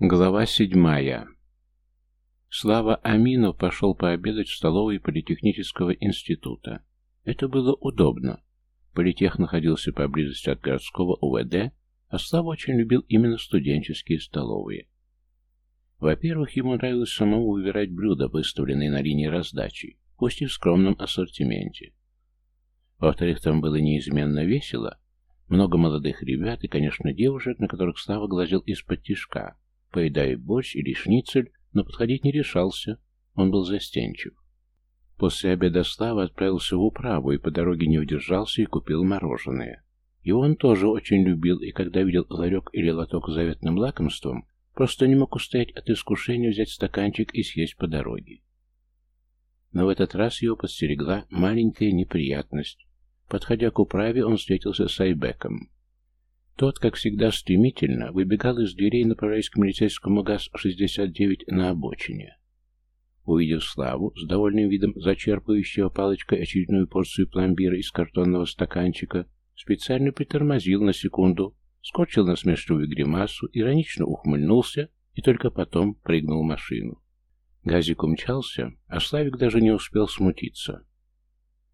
Глава седьмая. Слава Аминов пошел пообедать в столовой Политехнического института. Это было удобно. Политех находился поблизости от городского УВД, а Слава очень любил именно студенческие столовые. Во-первых, ему нравилось самому выбирать блюда, выставленные на линии раздачи, пусть и в скромном ассортименте. Во-вторых, там было неизменно весело, много молодых ребят и, конечно, девушек, на которых Слава глазел из-под тишка, поедая борщ или шницель, но подходить не решался, он был застенчив. После обеда Слава отправился в управу и по дороге не удержался и купил мороженое. Его он тоже очень любил, и когда видел ларек или лоток с заветным лакомством, просто не мог устоять от искушения взять стаканчик и съесть по дороге. Но в этот раз его подстерегла маленькая неприятность. Подходя к управе, он встретился с Айбеком. Тот, как всегда, стремительно выбегал из дверей, направляясь к милицейскому ГАЗ-69 на обочине. Увидев Славу, с довольным видом зачерпывающего палочкой очередную порцию пломбира из картонного стаканчика, специально притормозил на секунду, скорчил насмешливую гримасу, иронично ухмыльнулся и только потом прыгнул в машину. Газик умчался, а Славик даже не успел смутиться.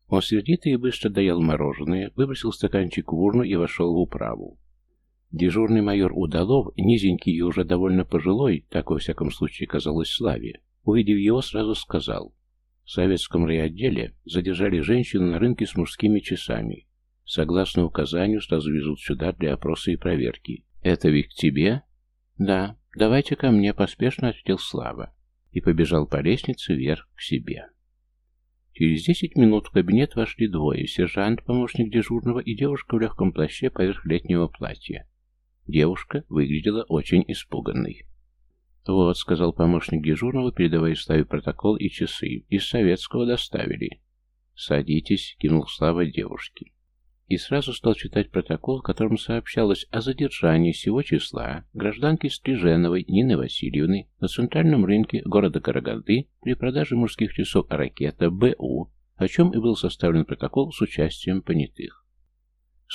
Он сердито и быстро доел мороженое, выбросил стаканчик в урну и вошел в управу. Дежурный майор Удалов, низенький и уже довольно пожилой, так во всяком случае казалось Славе, увидев его, сразу сказал. В советском райотделе задержали женщину на рынке с мужскими часами. Согласно указанию, сразу везут сюда для опроса и проверки. Это ведь к тебе? Да, давайте ко мне, поспешно ответил Слава. И побежал по лестнице вверх к себе. Через десять минут в кабинет вошли двое, сержант, помощник дежурного и девушка в легком плаще поверх летнего платья. Девушка выглядела очень испуганной. «Вот», — сказал помощник дежурного, передавая Славе протокол и часы. «Из советского доставили». «Садитесь», — кинул Слава девушке. И сразу стал читать протокол, в котором сообщалось о задержании всего числа гражданки Стриженовой Нины Васильевны на центральном рынке города Караганды при продаже мужских часов «Ракета» БУ, о чем и был составлен протокол с участием понятых.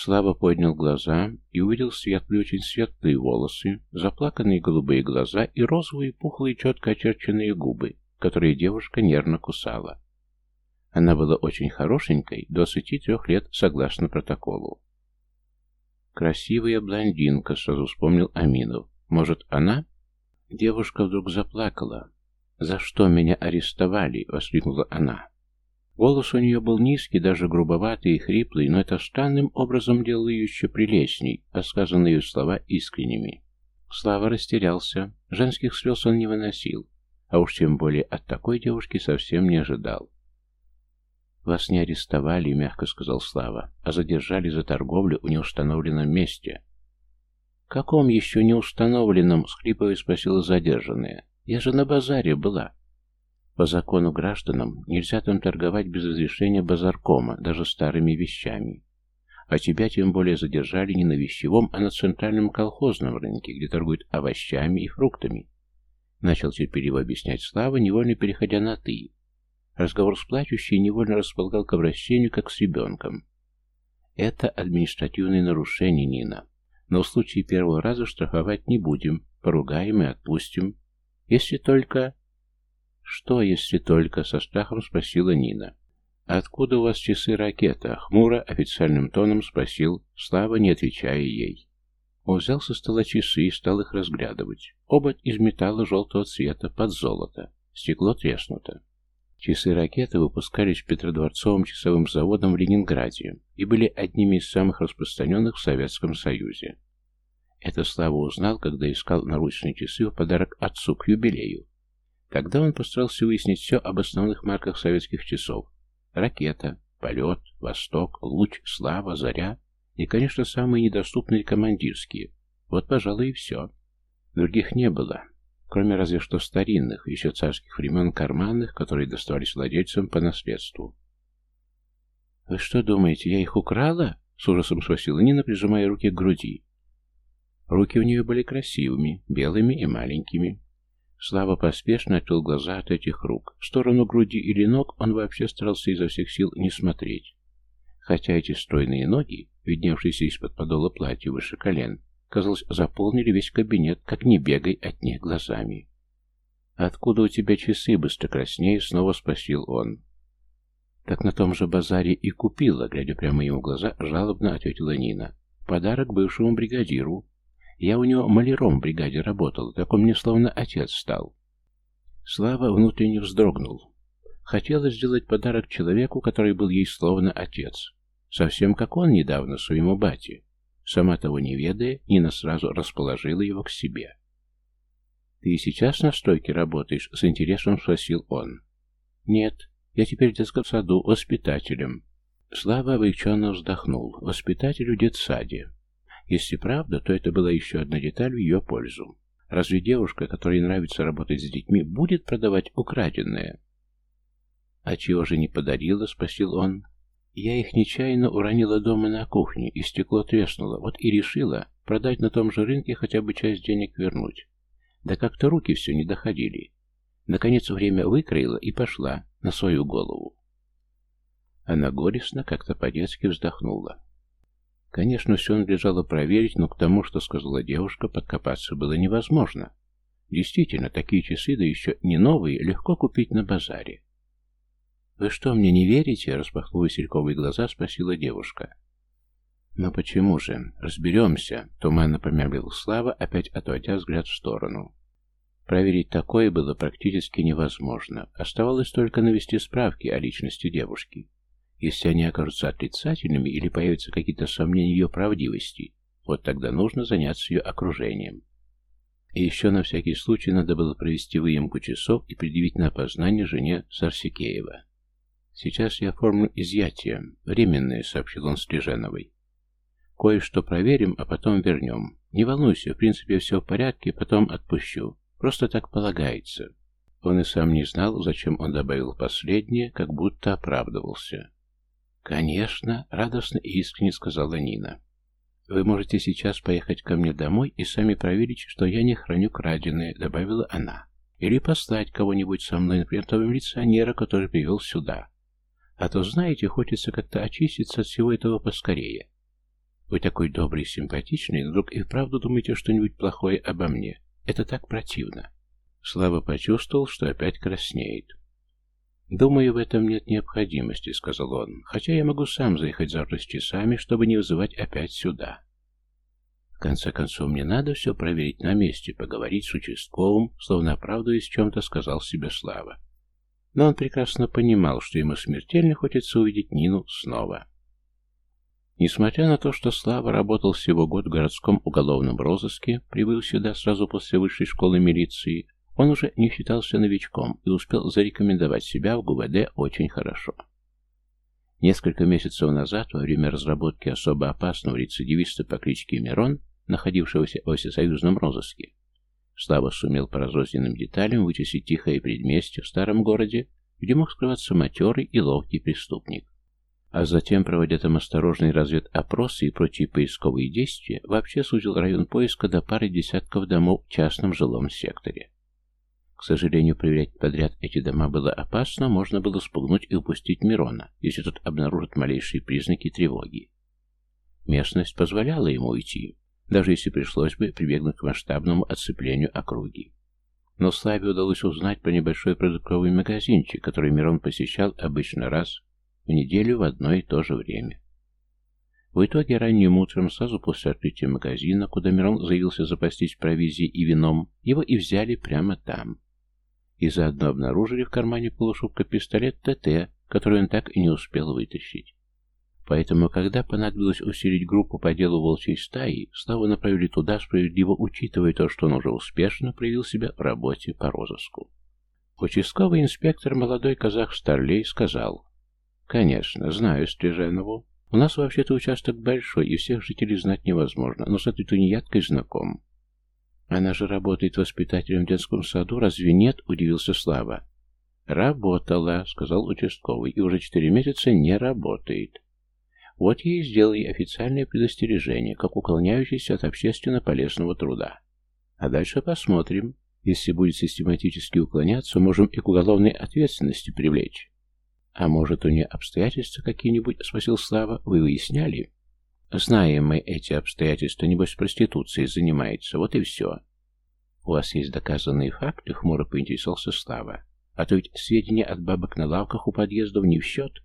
Слава поднял глаза и увидел светлые, очень светлые волосы, заплаканные голубые глаза и розовые, пухлые, четко очерченные губы, которые девушка нервно кусала. Она была очень хорошенькой, 23 лет, согласно протоколу. «Красивая блондинка», — сразу вспомнил Аминов. «Может, она?» Девушка вдруг заплакала. «За что меня арестовали?» — воскликнула она. Голос у нее был низкий, даже грубоватый и хриплый, но это странным образом делало ее еще прелестней, а сказанные слова искренними. Слава растерялся. Женских слез он не выносил, а уж тем более от такой девушки совсем не ожидал. «Вас не арестовали», — мягко сказал Слава, — «а задержали за торговлю в неустановленном месте». «Каком еще неустановленном?» — схлипывая спросила задержанная. «Я же на базаре была». По закону гражданам нельзя там торговать без разрешения базаркома, даже старыми вещами. А тебя тем более задержали не на вещевом, а на центральном колхозном рынке, где торгуют овощами и фруктами. Начал терпеливо объяснять Слава, невольно переходя на «ты». Разговор с плачущей невольно располагал к обращению, как с ребенком. Это административное нарушение, Нина. Но в случае первого раза штрафовать не будем, поругаем и отпустим. Если только... «Что, если только?» — со страхом спросила Нина. «Откуда у вас часы ракета?» — хмуро официальным тоном спросил, Слава, не отвечая ей. Он взял со стола часы и стал их разглядывать. Оба из металла желтого цвета, под золото. Стекло треснуто. Часы ракеты выпускались Петродворцовым часовым заводом в Ленинграде и были одними из самых распространенных в Советском Союзе. Это Слава узнал, когда искал наручные часы в подарок отцу к юбилею. Тогда он постарался выяснить все об основных марках советских часов. Ракета, полет, восток, луч, слава, заря и, конечно, самые недоступные командирские. Вот, пожалуй, и все. Других не было, кроме разве что старинных, еще царских времен карманных, которые доставались владельцам по наследству. «Вы что думаете, я их украла?» — с ужасом спросила Нина, прижимая руки к груди. Руки у нее были красивыми, белыми и маленькими. Слава поспешно отвел глаза от этих рук. В сторону груди или ног он вообще старался изо всех сил не смотреть. Хотя эти стройные ноги, видневшиеся из-под подола платья выше колен, казалось, заполнили весь кабинет, как не бегай от них глазами. «Откуда у тебя часы?» — быстро краснее снова спросил он. «Так на том же базаре и купила», — глядя прямо ему в глаза, жалобно ответила Нина. «Подарок бывшему бригадиру. Я у него маляром в бригаде работал, так он мне словно отец стал». Слава внутренне вздрогнул. Хотела сделать подарок человеку, который был ей словно отец. Совсем как он недавно своему бате. Сама того не ведая, Нина сразу расположила его к себе. «Ты сейчас на стойке работаешь?» — с интересом спросил он. «Нет, я теперь в детском саду воспитателем». Слава облегченно вздохнул. Воспитатель в детсаде. Если правда, то это была еще одна деталь в ее пользу. Разве девушка, которой нравится работать с детьми, будет продавать украденное? «А чего же не подарила?» — спросил он. Я их нечаянно уронила дома на кухне, и стекло треснуло, вот и решила продать на том же рынке хотя бы часть денег вернуть. Да как-то руки все не доходили. Наконец время выкроила и пошла на свою голову. Она горестно как-то по-детски вздохнула. Конечно, все надлежало проверить, но к тому, что сказала девушка, подкопаться было невозможно. Действительно, такие часы, да еще не новые, легко купить на базаре. «Вы что, мне не верите?» — распахнув васильковые глаза, спросила девушка. «Но почему же? Разберемся», — туманно промямлил Слава, опять отводя взгляд в сторону. Проверить такое было практически невозможно. Оставалось только навести справки о личности девушки. Если они окажутся отрицательными или появятся какие-то сомнения ее правдивости, вот тогда нужно заняться ее окружением. И еще на всякий случай надо было провести выемку часов и предъявить на опознание жене Сарсикеева. «Сейчас я оформлю изъятие. Временное», — сообщил он Стриженовой. «Кое-что проверим, а потом вернем. Не волнуйся, в принципе, все в порядке, потом отпущу. Просто так полагается». Он и сам не знал, зачем он добавил последнее, как будто оправдывался. «Конечно», — радостно и искренне сказала Нина. «Вы можете сейчас поехать ко мне домой и сами проверить, что я не храню краденое», — добавила она. «Или послать кого-нибудь со мной, например, того милиционера, который привел сюда. А то, знаете, хочется как-то очиститься от всего этого поскорее. Вы такой добрый, симпатичный, вдруг и вправду думаете что-нибудь плохое обо мне. Это так противно. Слава почувствовал, что опять краснеет. «Думаю, в этом нет необходимости», — сказал он, «хотя я могу сам заехать завтра с часами, чтобы не вызывать опять сюда». В конце концов, мне надо все проверить на месте, поговорить с участковым, словно оправдываясь чем-то, сказал себе Слава но он прекрасно понимал, что ему смертельно хочется увидеть Нину снова. Несмотря на то, что Слава работал всего год в городском уголовном розыске, прибыл сюда сразу после высшей школы милиции, он уже не считался новичком и успел зарекомендовать себя в ГУВД очень хорошо. Несколько месяцев назад, во время разработки особо опасного рецидивиста по кличке Мирон, находившегося в всесоюзном розыске, Слава сумел по разрозненным деталям вычислить тихое предместье в старом городе, где мог скрываться матерый и ловкий преступник. А затем, проводя там осторожный разведопросы и прочие поисковые действия, вообще сузил район поиска до пары десятков домов в частном жилом секторе. К сожалению, проверять подряд эти дома было опасно, можно было спугнуть и упустить Мирона, если тот обнаружит малейшие признаки тревоги. Местность позволяла ему уйти, даже если пришлось бы прибегнуть к масштабному отцеплению округи. Но Славе удалось узнать про небольшой продуктовый магазинчик, который Мирон посещал обычно раз в неделю в одно и то же время. В итоге ранним утром, сразу после открытия магазина, куда Мирон заявился запастись провизией и вином, его и взяли прямо там. И заодно обнаружили в кармане полушубка пистолет ТТ, который он так и не успел вытащить. Поэтому, когда понадобилось усилить группу по делу волчьей стаи, Славу направили туда, справедливо учитывая то, что он уже успешно проявил себя в работе по розыску. Участковый инспектор, молодой казах Старлей, сказал, «Конечно, знаю Стриженову. У нас вообще-то участок большой, и всех жителей знать невозможно, но с этой тунеядкой знаком». «Она же работает воспитателем в детском саду, разве нет?» – удивился Слава. «Работала», — сказал участковый, — «и уже четыре месяца не работает». Вот ей официальное предостережение, как уклоняющийся от общественно полезного труда. А дальше посмотрим. Если будет систематически уклоняться, можем и к уголовной ответственности привлечь. А может, у нее обстоятельства какие-нибудь, спросил Слава, вы выясняли? Знаем мы эти обстоятельства, небось, проституцией занимается, вот и все. У вас есть доказанные факты, хмуро поинтересовался Слава. А то ведь сведения от бабок на лавках у подъездов не в счет.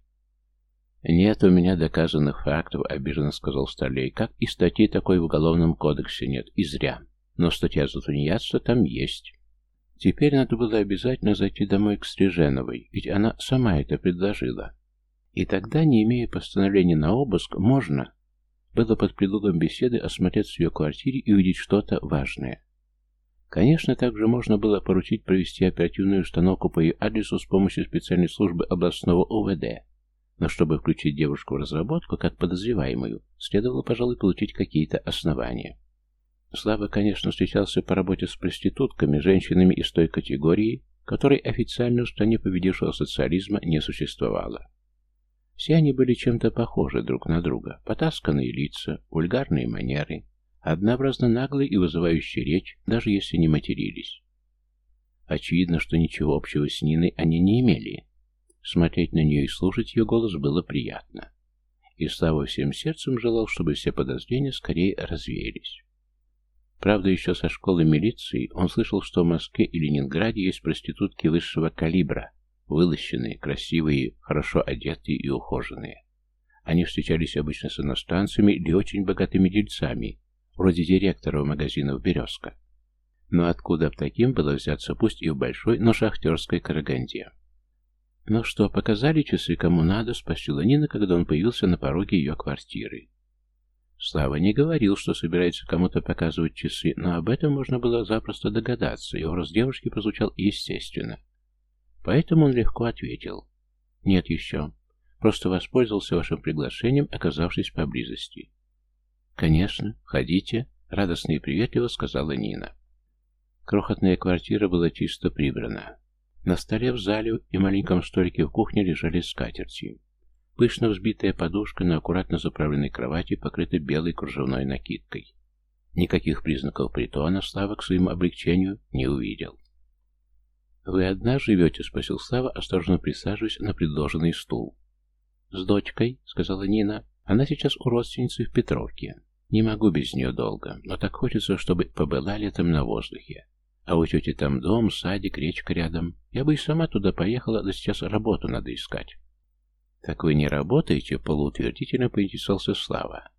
«Нет у меня доказанных фактов», — обиженно сказал Старлей. «Как и статьи такой в Уголовном кодексе нет, и зря. Но статья за тунеядство там есть». Теперь надо было обязательно зайти домой к Стриженовой, ведь она сама это предложила. И тогда, не имея постановления на обыск, можно было под предлогом беседы осмотреться в ее квартире и увидеть что-то важное. Конечно, также можно было поручить провести оперативную установку по ее адресу с помощью специальной службы областного УВД. Но чтобы включить девушку в разработку как подозреваемую, следовало, пожалуй, получить какие-то основания. Слава, конечно, встречался по работе с проститутками, женщинами из той категории, которой официально в стране победившего социализма не существовало. Все они были чем-то похожи друг на друга. Потасканные лица, вульгарные манеры, однообразно наглые и вызывающие речь, даже если не матерились. Очевидно, что ничего общего с Ниной они не имели. Смотреть на нее и слушать ее голос было приятно. И Слава всем сердцем желал, чтобы все подозрения скорее развеялись. Правда, еще со школы милиции он слышал, что в Москве и Ленинграде есть проститутки высшего калибра, вылощенные, красивые, хорошо одетые и ухоженные. Они встречались обычно с иностранцами или очень богатыми дельцами, вроде директора магазинов «Березка». Но откуда б таким было взяться, пусть и в большой, но шахтерской Караганде? «Ну что, показали часы кому надо?» — спросила Нина, когда он появился на пороге ее квартиры. Слава не говорил, что собирается кому-то показывать часы, но об этом можно было запросто догадаться, и образ девушки прозвучал естественно. Поэтому он легко ответил. «Нет еще. Просто воспользовался вашим приглашением, оказавшись поблизости». «Конечно, ходите», — радостно и приветливо сказала Нина. Крохотная квартира была чисто прибрана. На столе в зале и маленьком столике в кухне лежали скатерти. Пышно взбитая подушка на аккуратно заправленной кровати покрыта белой кружевной накидкой. Никаких признаков притона Слава к своему облегчению не увидел. «Вы одна живете?» — спросил Слава, осторожно присаживаясь на предложенный стул. «С дочкой», — сказала Нина. «Она сейчас у родственницы в Петровке. Не могу без нее долго, но так хочется, чтобы побыла летом на воздухе. А у тети там дом, садик, речка рядом. Я бы и сама туда поехала, да сейчас работу надо искать». «Так вы не работаете?» — полуутвердительно поинтересовался Слава.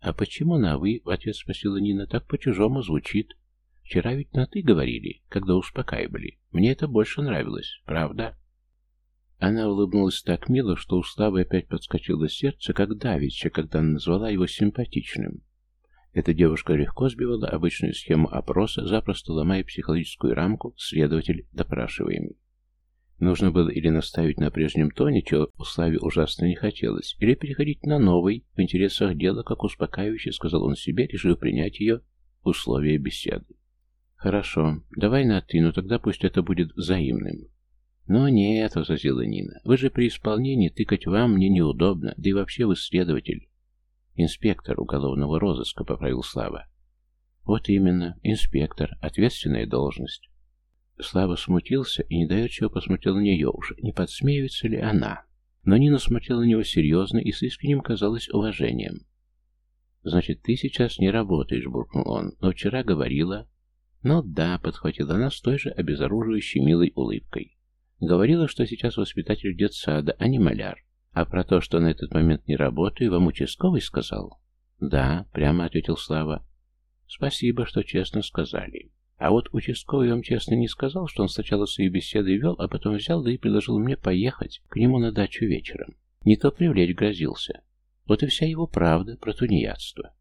«А почему на «вы»?» — в ответ спросила Нина. «Так по-чужому звучит». Вчера ведь на «ты» говорили, когда успокаивали. Мне это больше нравилось, правда?» Она улыбнулась так мило, что у Славы опять подскочило сердце, как давеча, когда она назвала его симпатичным. Эта девушка легко сбивала обычную схему опроса, запросто ломая психологическую рамку «следователь допрашиваемый». Нужно было или наставить на прежнем тоне, чего у Славе ужасно не хотелось, или переходить на новый, в интересах дела, как успокаивающе сказал он себе, решив принять ее условия беседы. «Хорошо, давай на «ты», но тогда пусть это будет взаимным». «Но нет», — возразила Нина, — «вы же при исполнении тыкать вам мне неудобно, да и вообще вы следователь». «Инспектор уголовного розыска», — поправил Слава. «Вот именно, инспектор, ответственная должность». Слава смутился и недоверчиво посмотрел на нее уже, не подсмеивается ли она. Но Нина смотрела на него серьезно и с искренним, казалось, уважением. «Значит, ты сейчас не работаешь», — буркнул он, — «но вчера говорила...» «Ну да», — подхватила она с той же обезоруживающей милой улыбкой. Говорила, что сейчас воспитатель детсада, а не маляр. А про то, что на этот момент не работаю, вам участковый сказал? Да, прямо ответил Слава. Спасибо, что честно сказали. А вот участковый вам честно не сказал, что он сначала свои беседы вел, а потом взял да и предложил мне поехать к нему на дачу вечером. Не то привлечь грозился. Вот и вся его правда про тунеядство.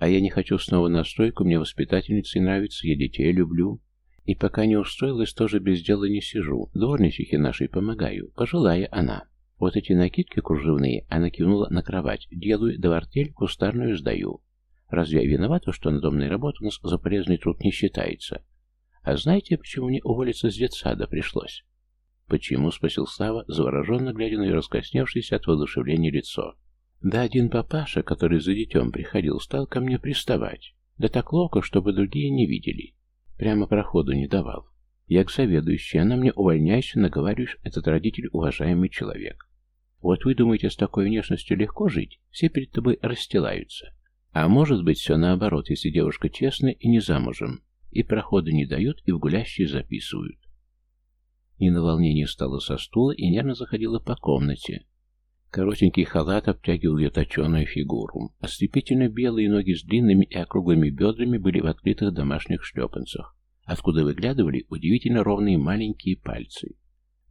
А я не хочу снова на стройку, мне воспитательницей нравится, я детей люблю. И пока не устроилась, тоже без дела не сижу. Дворничихе нашей помогаю, пожилая она. Вот эти накидки кружевные, она кивнула на кровать, делаю, да артель кустарную сдаю. Разве я виновата, что надомная работа у нас за полезный труд не считается? А знаете, почему мне уволиться с детсада пришлось? Почему? — спросил Слава, завороженно глядя на ее раскосневшееся от воодушевления лицо. Да один папаша, который за детем приходил, стал ко мне приставать. Да так ловко, чтобы другие не видели. Прямо проходу не давал. Я к заведующей, она мне увольняйся, наговариваешь, этот родитель уважаемый человек. Вот вы думаете, с такой внешностью легко жить? Все перед тобой расстилаются. А может быть, все наоборот, если девушка честная и не замужем. И прохода не дают, и в гулящие записывают. Нина волнение встала со стула и нервно заходила по комнате. Коротенький халат обтягивал ее точеную фигуру. Ослепительно белые ноги с длинными и округлыми бедрами были в открытых домашних шлепанцах, откуда выглядывали удивительно ровные маленькие пальцы.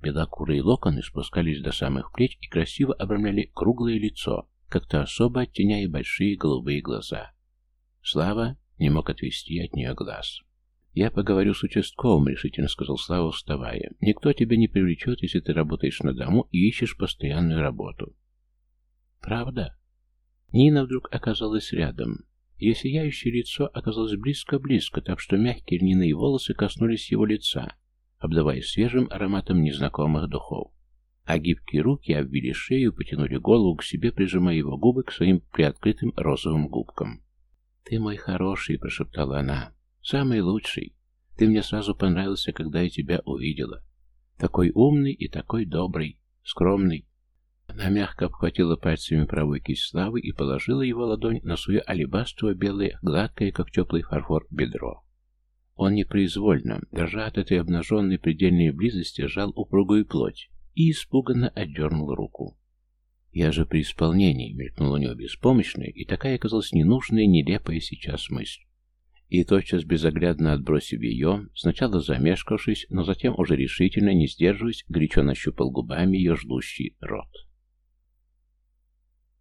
Белокурые локоны спускались до самых плеч и красиво обрамляли круглое лицо, как-то особо оттеняя большие голубые глаза. Слава не мог отвести от нее глаз. «Я поговорю с участковым», — решительно сказал Слава, вставая. «Никто тебя не привлечет, если ты работаешь на дому и ищешь постоянную работу». «Правда?» Нина вдруг оказалась рядом. Ее сияющее лицо оказалось близко-близко, так что мягкие льняные волосы коснулись его лица, обдавая свежим ароматом незнакомых духов. А гибкие руки обвили шею, потянули голову к себе, прижимая его губы к своим приоткрытым розовым губкам. «Ты мой хороший», — прошептала она. «Самый лучший. Ты мне сразу понравился, когда я тебя увидела. Такой умный и такой добрый, скромный». Она мягко обхватила пальцами правую кисть Славы и положила его ладонь на свое алебастрово белое, гладкое, как теплый фарфор, бедро. Он непроизвольно, дрожа от этой обнаженной предельной близости, сжал упругую плоть и испуганно отдернул руку. «Я же при исполнении», — мелькнула у него беспомощная, и такая оказалась ненужная, нелепая сейчас мысль. И тотчас безоглядно отбросив ее, сначала замешкавшись, но затем уже решительно, не сдерживаясь, горячо нащупал губами ее ждущий рот.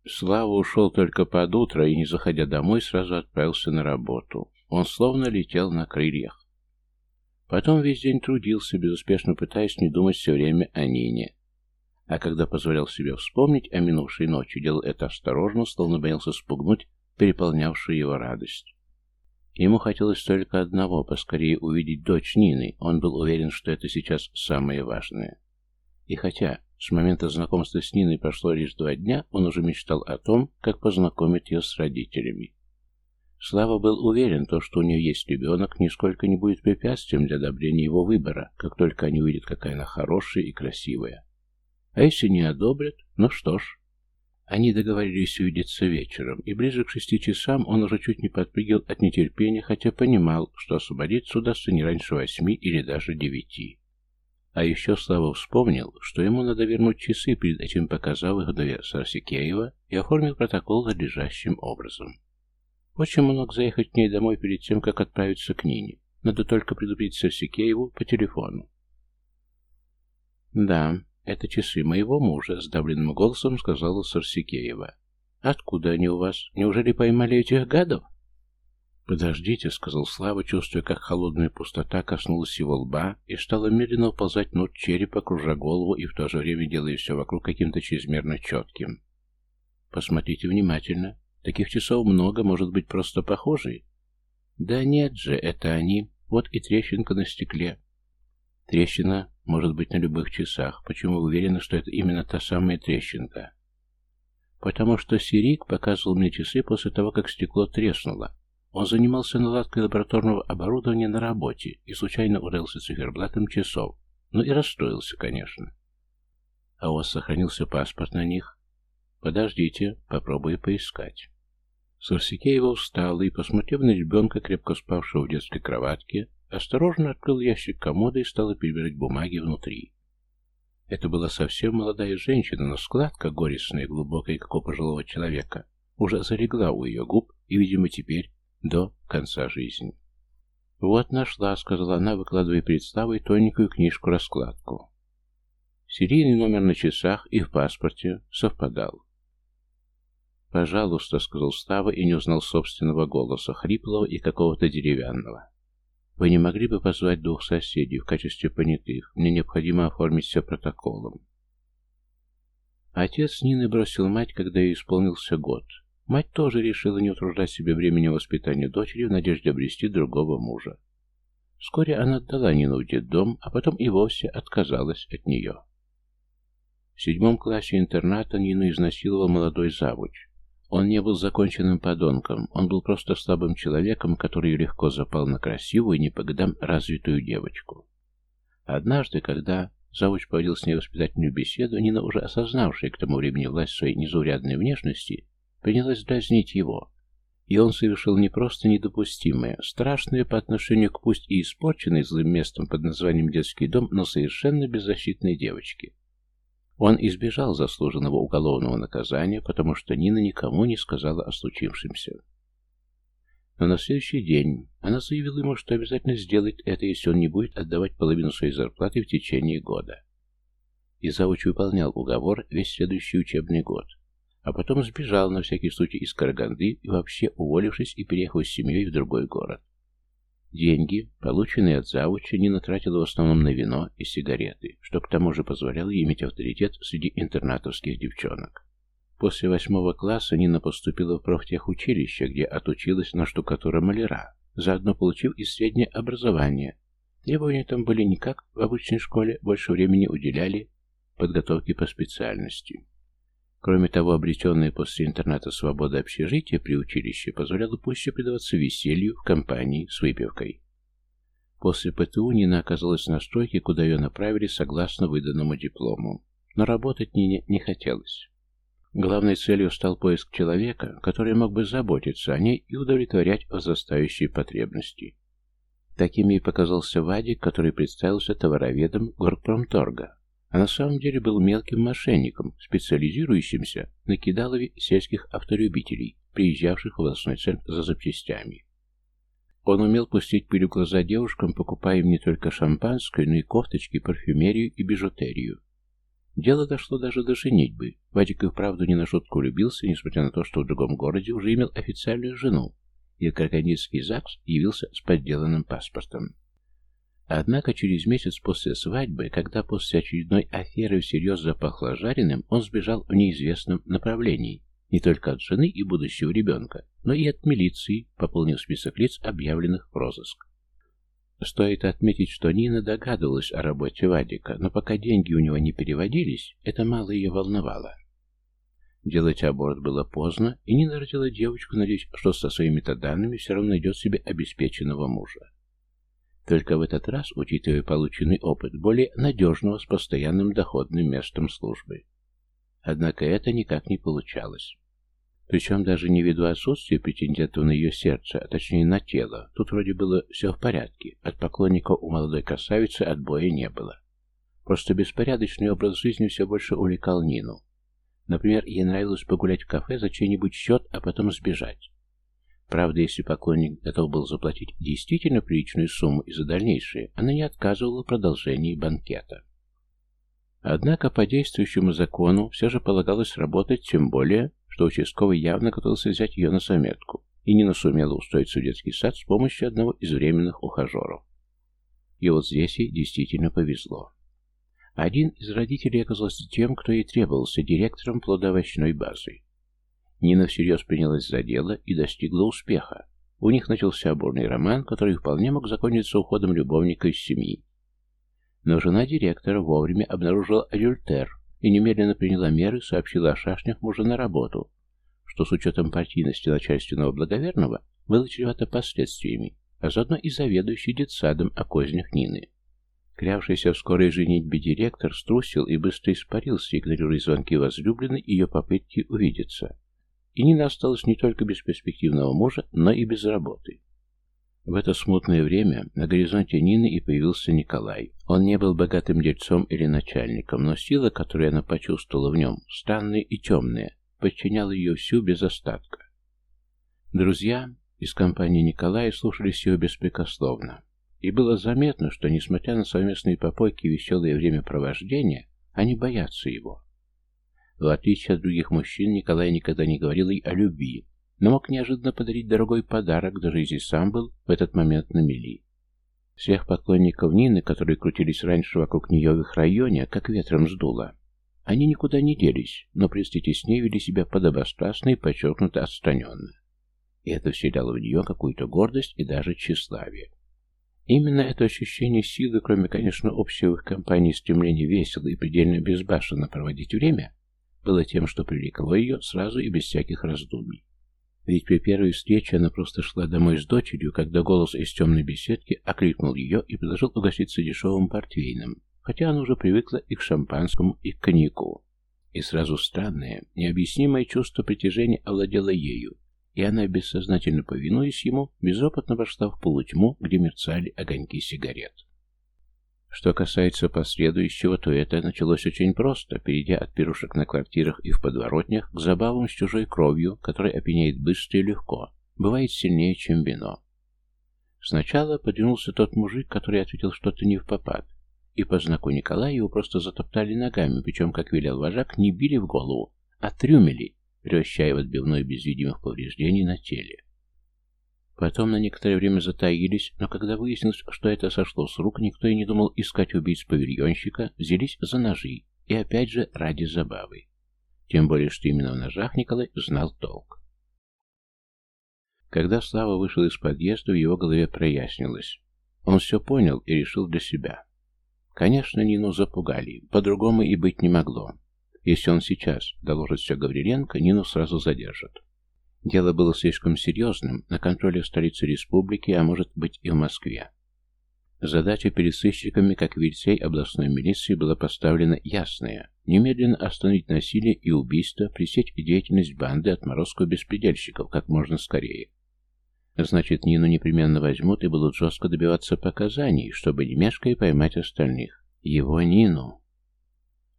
Слава ушел только под утро и, не заходя домой, сразу отправился на работу. Он словно летел на крыльях. Потом весь день трудился, безуспешно пытаясь не думать все время о Нине. А когда позволял себе вспомнить о минувшей ночи, делал это осторожно, словно боялся спугнуть переполнявшую его радость. Ему хотелось только одного — поскорее увидеть дочь Нины. Он был уверен, что это сейчас самое важное. И хотя с момента знакомства с Ниной прошло лишь два дня, он уже мечтал о том, как познакомить ее с родителями. Слава был уверен, то, что у нее есть ребенок, нисколько не будет препятствием для одобрения его выбора, как только они увидят, какая она хорошая и красивая. А если не одобрят, ну что ж, они договорились увидеться вечером, и ближе к шести часам он уже чуть не подпрыгивал от нетерпения, хотя понимал, что освободиться удастся не раньше восьми или даже девяти. А еще Слава вспомнил, что ему надо вернуть часы, перед этим показав их вдове Сарсикеева и оформил протокол надлежащим образом. Он мог заехать к ней домой перед тем, как отправиться к Нине. Надо только предупредить Сарсикееву по телефону. Да, «Это часы моего мужа», — сдавленным голосом сказала Сарсикеева. «Откуда они у вас? Неужели поймали этих гадов?» «Подождите», — сказал Слава, чувствуя, как холодная пустота коснулась его лба и стала медленно уползать внутрь черепа, кружа голову и в то же время делая все вокруг каким-то чрезмерно четким. «Посмотрите внимательно. Таких часов много, может быть, просто похожие?» «Да нет же, это они. Вот и трещинка на стекле». Трещина может быть на любых часах. Почему уверена, что это именно та самая трещинка? Потому что Сирик показывал мне часы после того, как стекло треснуло. Он занимался наладкой лабораторного оборудования на работе и случайно урылся циферблатом часов. Ну и расстроился, конечно. А у вас сохранился паспорт на них? Подождите, попробую поискать. Сарсикеева устала и, посмотрев на ребенка, крепко спавшего в детской кроватке, Осторожно открыл ящик комода и стал перебирать бумаги внутри. Это была совсем молодая женщина, но складка, горестная и глубокая, как у пожилого человека, уже залегла у ее губ и, видимо, теперь до конца жизни. «Вот нашла», — сказала она, выкладывая перед Славой тоненькую книжку-раскладку. Серийный номер на часах и в паспорте совпадал. «Пожалуйста», — сказал Слава и не узнал собственного голоса, хриплого и какого-то деревянного. Вы не могли бы позвать двух соседей в качестве понятых? Мне необходимо оформить все протоколом. Отец Нины бросил мать, когда ей исполнился год. Мать тоже решила не утруждать себе времени воспитания дочери в надежде обрести другого мужа. Вскоре она отдала Нину в детдом, а потом и вовсе отказалась от нее. В седьмом классе интерната Нину изнасиловал молодой завуч. Он не был законченным подонком, он был просто слабым человеком, который легко запал на красивую, не по годам развитую девочку. Однажды, когда Завуч поводил с ней воспитательную беседу, Нина, уже осознавшая к тому времени власть своей незаурядной внешности, принялась дразнить его. И он совершил не просто недопустимое, страшное по отношению к пусть и испорченной злым местом под названием детский дом, но совершенно беззащитной девочке. Он избежал заслуженного уголовного наказания, потому что Нина никому не сказала о случившемся. Но на следующий день она заявила ему, что обязательно сделает это, если он не будет отдавать половину своей зарплаты в течение года. И завуч выполнял уговор весь следующий учебный год, а потом сбежал на всякий случай из Караганды и вообще, уволившись и переехал с семьей в другой город. Деньги, полученные от завуча, Нина тратила в основном на вино и сигареты, что к тому же позволяло ей иметь авторитет среди интернатовских девчонок. После восьмого класса Нина поступила в профтехучилище, где отучилась на штукатура-маляра, заодно получив и среднее образование. Требования там были не как в обычной школе, больше времени уделяли подготовке по специальности. Кроме того, обретенная после интерната свобода общежития при училище позволяла пуще предаваться веселью в компании с выпивкой. После ПТУ Нина оказалась на стройке, куда ее направили согласно выданному диплому. Но работать Нине не хотелось. Главной целью стал поиск человека, который мог бы заботиться о ней и удовлетворять возрастающие потребности. Таким ей показался Вадик, который представился товароведом горпромторга, а на самом деле был мелким мошенником, специализирующимся на кидалове сельских автолюбителей, приезжавших в областной центр за запчастями. Он умел пустить пыль в глаза девушкам, покупая им не только шампанское, но и кофточки, парфюмерию и бижутерию. Дело дошло даже до женитьбы. Вадик и вправду не на шутку влюбился, несмотря на то, что в другом городе уже имел официальную жену, и Карканинский ЗАГС явился с подделанным паспортом. Однако через месяц после свадьбы, когда после очередной аферы всерьез запахло жареным, он сбежал в неизвестном направлении, не только от жены и будущего ребенка, но и от милиции, пополнив список лиц, объявленных в розыск. Стоит отметить, что Нина догадывалась о работе Вадика, но пока деньги у него не переводились, это мало ее волновало. Делать аборт было поздно, и Нина родила девочку, надеясь, что со своими метаданными все равно найдет себе обеспеченного мужа. Только в этот раз, учитывая полученный опыт, более надежного с постоянным доходным местом службы. Однако это никак не получалось. Причем даже не ввиду отсутствия претендентов на ее сердце, а точнее на тело. Тут вроде было все в порядке. От поклонников у молодой красавицы отбоя не было. Просто беспорядочный образ жизни все больше увлекал Нину. Например, ей нравилось погулять в кафе за чей-нибудь счет, а потом сбежать. Правда, если поклонник готов был заплатить действительно приличную сумму и за дальнейшее, она не отказывала в продолжении банкета. Однако по действующему закону все же полагалось работать, тем более, что участковый явно готовился взять ее на заметку, и Нина сумела устроить в детский сад с помощью одного из временных ухажеров. И вот здесь ей действительно повезло. Один из родителей оказался тем, кто ей требовался, директором плодовочной базы. Нина всерьез принялась за дело и достигла успеха. У них начался бурный роман, который вполне мог закончиться уходом любовника из семьи. Но жена директора вовремя обнаружила адюльтер, и немедленно приняла меры, сообщила о шашнях мужа на работу, что с учетом партийности начальственного благоверного было чревато последствиями, а заодно и заведующий детсадом о кознях Нины. Клявшийся в скорой женитьбе директор струсил и быстро испарился, игнорируя звонки возлюбленной и ее попытки увидеться. И Нина осталась не только без перспективного мужа, но и без работы. В это смутное время на горизонте Нины и появился Николай. Он не был богатым дельцом или начальником, но сила, которую она почувствовала в нем, странная и темная, подчиняла ее всю без остатка. Друзья из компании Николая слушались его беспрекословно. И было заметно, что, несмотря на совместные попойки и веселое времяпровождение, они боятся его. В отличие от других мужчин, Николай никогда не говорил и о любви, но мог неожиданно подарить дорогой подарок, даже если сам был в этот момент на мели. Всех поклонников Нины, которые крутились раньше вокруг нее в их районе, как ветром сдуло. Они никуда не делись, но при встрече с ней вели себя подобострастно и подчеркнуто отстраненно. И это вселяло в нее какую-то гордость и даже тщеславие. Именно это ощущение силы, кроме, конечно, общего в компании стремления весело и предельно безбашенно проводить время, было тем, что привлекло ее сразу и без всяких раздумий. Ведь при первой встрече она просто шла домой с дочерью, когда голос из темной беседки окликнул ее и предложил угоститься дешевым портвейном, хотя она уже привыкла и к шампанскому, и к коньяку. И сразу странное, необъяснимое чувство притяжения овладело ею, и она, бессознательно повинуясь ему, безопытно вошла в полутьму, где мерцали огоньки сигарет. Что касается последующего, то это началось очень просто, перейдя от пирушек на квартирах и в подворотнях к забавам с чужой кровью, которая опьяняет быстро и легко, бывает сильнее, чем вино. Сначала подвинулся тот мужик, который ответил что-то не в попад, и по знаку Николая его просто затоптали ногами, причем, как велел вожак, не били в голову, а трюмели, превращая в отбивную без видимых повреждений на теле. Потом на некоторое время затаились, но когда выяснилось, что это сошло с рук, никто и не думал искать убийц павильонщика, взялись за ножи, и опять же ради забавы. Тем более, что именно в ножах Николай знал толк. Когда Слава вышел из подъезда, в его голове прояснилось. Он все понял и решил для себя. Конечно, Нину запугали, по-другому и быть не могло. Если он сейчас доложит все Гавриленко, Нину сразу задержат. Дело было слишком серьезным, на контроле в столице республики, а может быть и в Москве. Задача перед сыщиками, как вельцей областной милиции, была поставлена ясная – немедленно остановить насилие и убийство, пресечь деятельность банды отморозков беспредельщиков как можно скорее. Значит, Нину непременно возьмут и будут жестко добиваться показаний, чтобы не мешкая поймать остальных. Его Нину.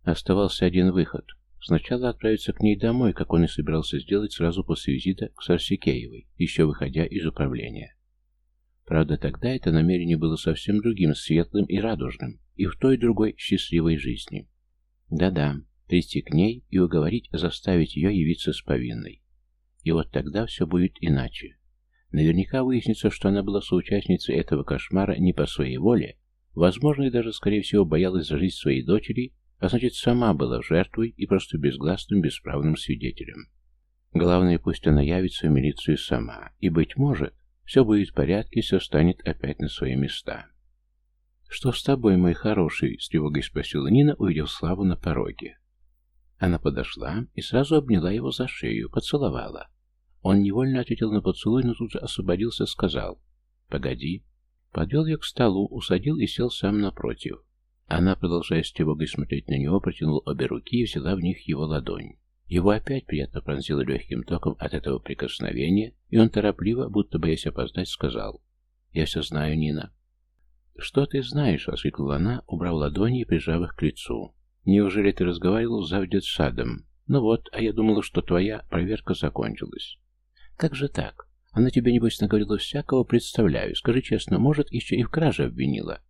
Оставался один выход – Сначала отправиться к ней домой, как он и собирался сделать сразу после визита к Сарсикеевой, еще выходя из управления. Правда, тогда это намерение было совсем другим, светлым и радужным, и в той другой счастливой жизни. Да-да, прийти к ней и уговорить, заставить ее явиться с повинной. И вот тогда все будет иначе. Наверняка выяснится, что она была соучастницей этого кошмара не по своей воле, возможно, и даже, скорее всего, боялась за жизнь своей дочери а значит, сама была жертвой и просто безгласным, бесправным свидетелем. Главное, пусть она явится в милицию сама, и, быть может, все будет в порядке, все станет опять на свои места. «Что с тобой, мой хороший?» — с тревогой спросила Нина, увидев Славу на пороге. Она подошла и сразу обняла его за шею, поцеловала. Он невольно ответил на поцелуй, но тут же освободился, сказал «Погоди». Подвел ее к столу, усадил и сел сам напротив. Она, продолжая с тревогой смотреть на него, протянула обе руки и взяла в них его ладонь. Его опять приятно пронзило легким током от этого прикосновения, и он торопливо, будто боясь опоздать, сказал «Я все знаю, Нина». «Что ты знаешь?» — воскликнула она, убрав ладони и прижав их к лицу. «Неужели ты разговаривал с садом? Ну вот, а я думала, что твоя проверка закончилась». «Как же так? Она тебе, небось, наговорила всякого, представляю. Скажи честно, может, еще и в краже обвинила?»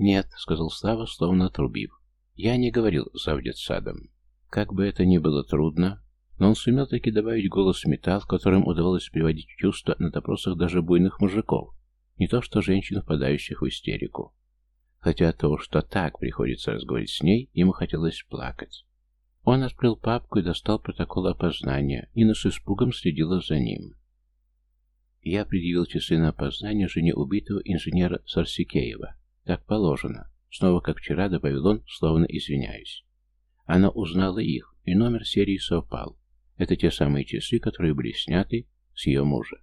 «Нет», — сказал Слава, словно отрубив. «Я не говорил завдет садом. Как бы это ни было трудно, но он сумел таки добавить голос металл, которым удавалось приводить в чувство на допросах даже буйных мужиков, не то что женщин, впадающих в истерику. Хотя от того, что так приходится разговаривать с ней, ему хотелось плакать. Он открыл папку и достал протокол опознания. Нина с испугом следила за ним. Я предъявил часы на опознание жене убитого инженера Сарсикеева. Так положено. Снова, как вчера, добавил он, словно извиняюсь. Она узнала их, и номер серии совпал. Это те самые часы, которые были сняты с ее мужа.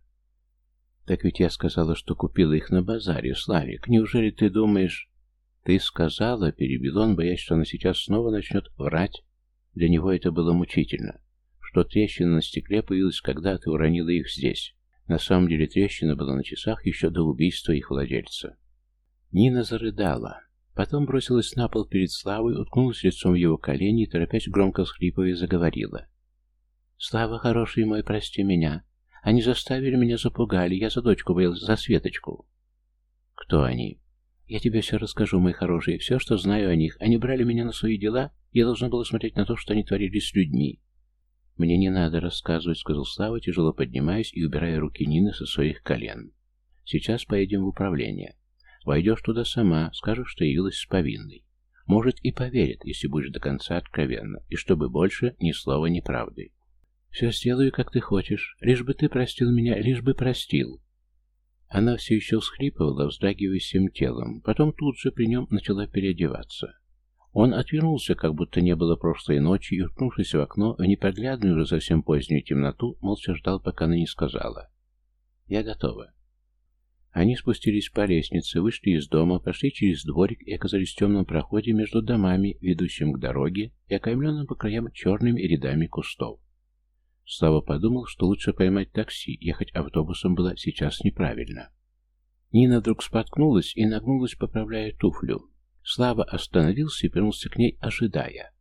Так ведь я сказала, что купила их на базаре, Славик. Неужели ты думаешь... Ты сказала, перебил он, боясь, что она сейчас снова начнет врать. Для него это было мучительно. Что трещина на стекле появилась, когда ты уронила их здесь. На самом деле трещина была на часах еще до убийства их владельца. Нина зарыдала. Потом бросилась на пол перед Славой, уткнулась лицом в его колени и, торопясь громко схлипывая, заговорила. «Слава, хороший мой, прости меня. Они заставили меня, запугали. Я за дочку боялась, за Светочку». «Кто они?» «Я тебе все расскажу, мой хороший, все, что знаю о них. Они брали меня на свои дела, я должна была смотреть на то, что они творили с людьми». «Мне не надо рассказывать», — сказал Слава, тяжело поднимаясь и убирая руки Нины со своих колен. «Сейчас поедем в управление. Войдешь туда сама, скажешь, что явилась с повинной. Может, и поверит, если будешь до конца откровенна, и чтобы больше ни слова ни правды. Все сделаю, как ты хочешь, лишь бы ты простил меня, лишь бы простил. Она все еще всхлипывала, вздрагивая всем телом, потом тут же при нем начала переодеваться. Он отвернулся, как будто не было прошлой ночи, и, уткнувшись в окно, в непроглядную уже совсем позднюю темноту, молча ждал, пока она не сказала. «Я готова». Они спустились по лестнице, вышли из дома, пошли через дворик и оказались в темном проходе между домами, ведущим к дороге и окаймленным по краям черными рядами кустов. Слава подумал, что лучше поймать такси, ехать автобусом было сейчас неправильно. Нина вдруг споткнулась и нагнулась, поправляя туфлю. Слава остановился и вернулся к ней, ожидая.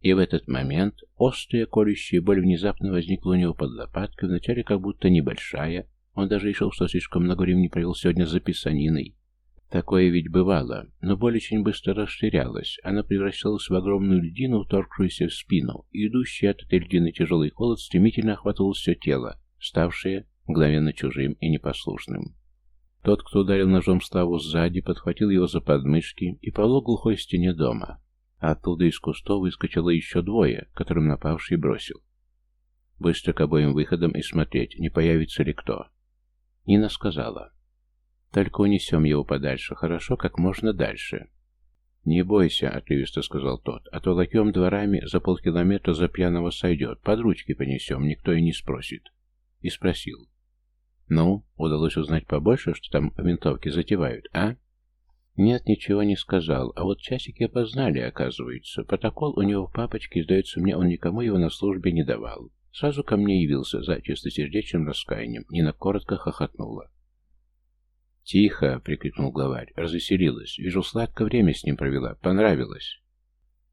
И в этот момент острая колющая боль внезапно возникла у него под лопаткой, вначале как будто небольшая, он даже решил, что слишком много времени провел сегодня за писаниной. Такое ведь бывало, но боль очень быстро расширялась. Она превращалась в огромную льдину, вторгшуюся в спину, и идущий от этой льдины тяжелый холод стремительно охватывал все тело, ставшее мгновенно чужим и непослушным. Тот, кто ударил ножом Славу сзади, подхватил его за подмышки и повел глухой стене дома. Оттуда из кустов выскочило еще двое, которым напавший бросил. Быстро к обоим выходам и смотреть, не появится ли кто. Нина сказала. «Только унесем его подальше, хорошо, как можно дальше». «Не бойся», — отрывисто сказал тот, — «а то лакем дворами за полкилометра за пьяного сойдет, под ручки понесем, никто и не спросит». И спросил. «Ну, удалось узнать побольше, что там в ментовке затевают, а?» «Нет, ничего не сказал, а вот часики опознали, оказывается. Протокол у него в папочке, сдается мне, он никому его на службе не давал. Сразу ко мне явился за чистосердечным раскаянием. Нина коротко хохотнула. «Тихо!» — прикрикнул главарь. Развеселилась. Вижу, сладко время с ним провела. Понравилось.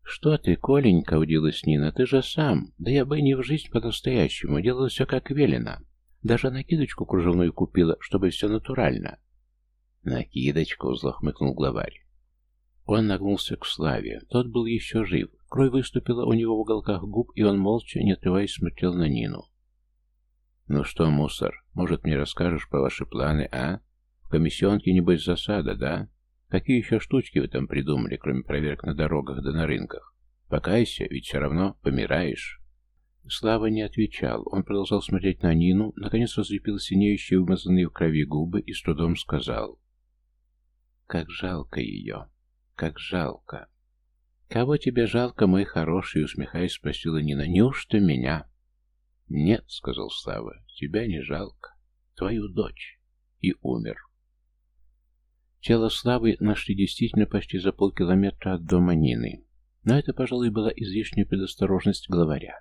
«Что ты, Коленька?» — удилась Нина. «Ты же сам. Да я бы не в жизнь по-настоящему. Делала все как велено. Даже накидочку кружевную купила, чтобы все натурально». «Накидочку!» — злохмыкнул главарь. Он нагнулся к Славе. Тот был еще жив. Кровь выступила у него в уголках губ, и он молча, не отрываясь, смотрел на Нину. «Ну что, мусор, может, мне расскажешь про ваши планы, а? В комиссионке, небось, засада, да? Какие еще штучки вы там придумали, кроме проверок на дорогах да на рынках? Покайся, ведь все равно помираешь». Слава не отвечал. Он продолжал смотреть на Нину, наконец разлепил синеющие, вымазанные в крови губы и с трудом сказал. «Как жалко ее!» Как жалко. Кого тебе жалко, мой хороший, усмехаясь, спросила Нина. Неужто меня? Нет, сказал Слава, тебя не жалко. Твою дочь. И умер. Тело Славы нашли действительно почти за полкилометра от дома Нины. Но это, пожалуй, была излишняя предосторожность главаря.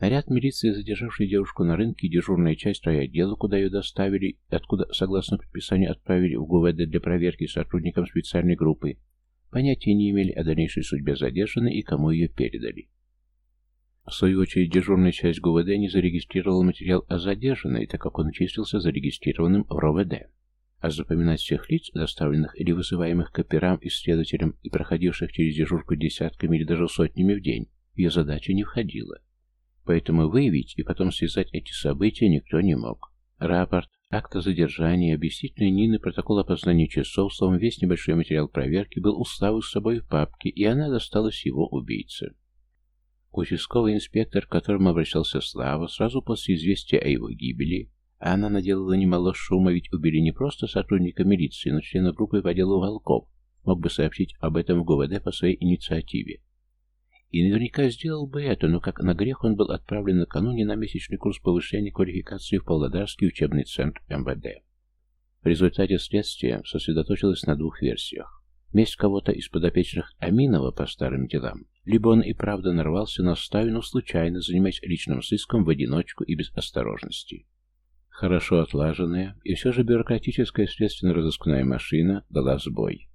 Наряд милиции, задержавший девушку на рынке, дежурная часть райотдела, куда ее доставили, откуда, согласно предписанию, отправили в ГУВД для проверки сотрудникам специальной группы, Понятия не имели о дальнейшей судьбе задержанной и кому ее передали. В свою очередь, дежурная часть ГУВД не зарегистрировала материал о задержанной, так как он числился зарегистрированным в РОВД. А запоминать всех лиц, доставленных или вызываемых к операм следователям и проходивших через дежурку десятками или даже сотнями в день, ее задача не входила. Поэтому выявить и потом связать эти события никто не мог. Рапорт, акт о задержании, объяснительные Нины, протокол опознания часов, словом, весь небольшой материал проверки был у Славы с собой в папке, и она досталась его убийце. Участковый инспектор, к которому обращался Слава, сразу после известия о его гибели, а она наделала немало шума, ведь убили не просто сотрудника милиции, но члена группы по делу Волков, мог бы сообщить об этом в ГУВД по своей инициативе. И наверняка сделал бы это, но как на грех он был отправлен накануне на месячный курс повышения квалификации в Павлодарский учебный центр МВД. В результате следствия сосредоточилось на двух версиях. Месть кого-то из подопечных Аминова по старым делам, либо он и правда нарвался на ставину случайно, занимаясь личным сыском в одиночку и без осторожности. Хорошо отлаженная и все же бюрократическая следственно-розыскная машина дала сбой.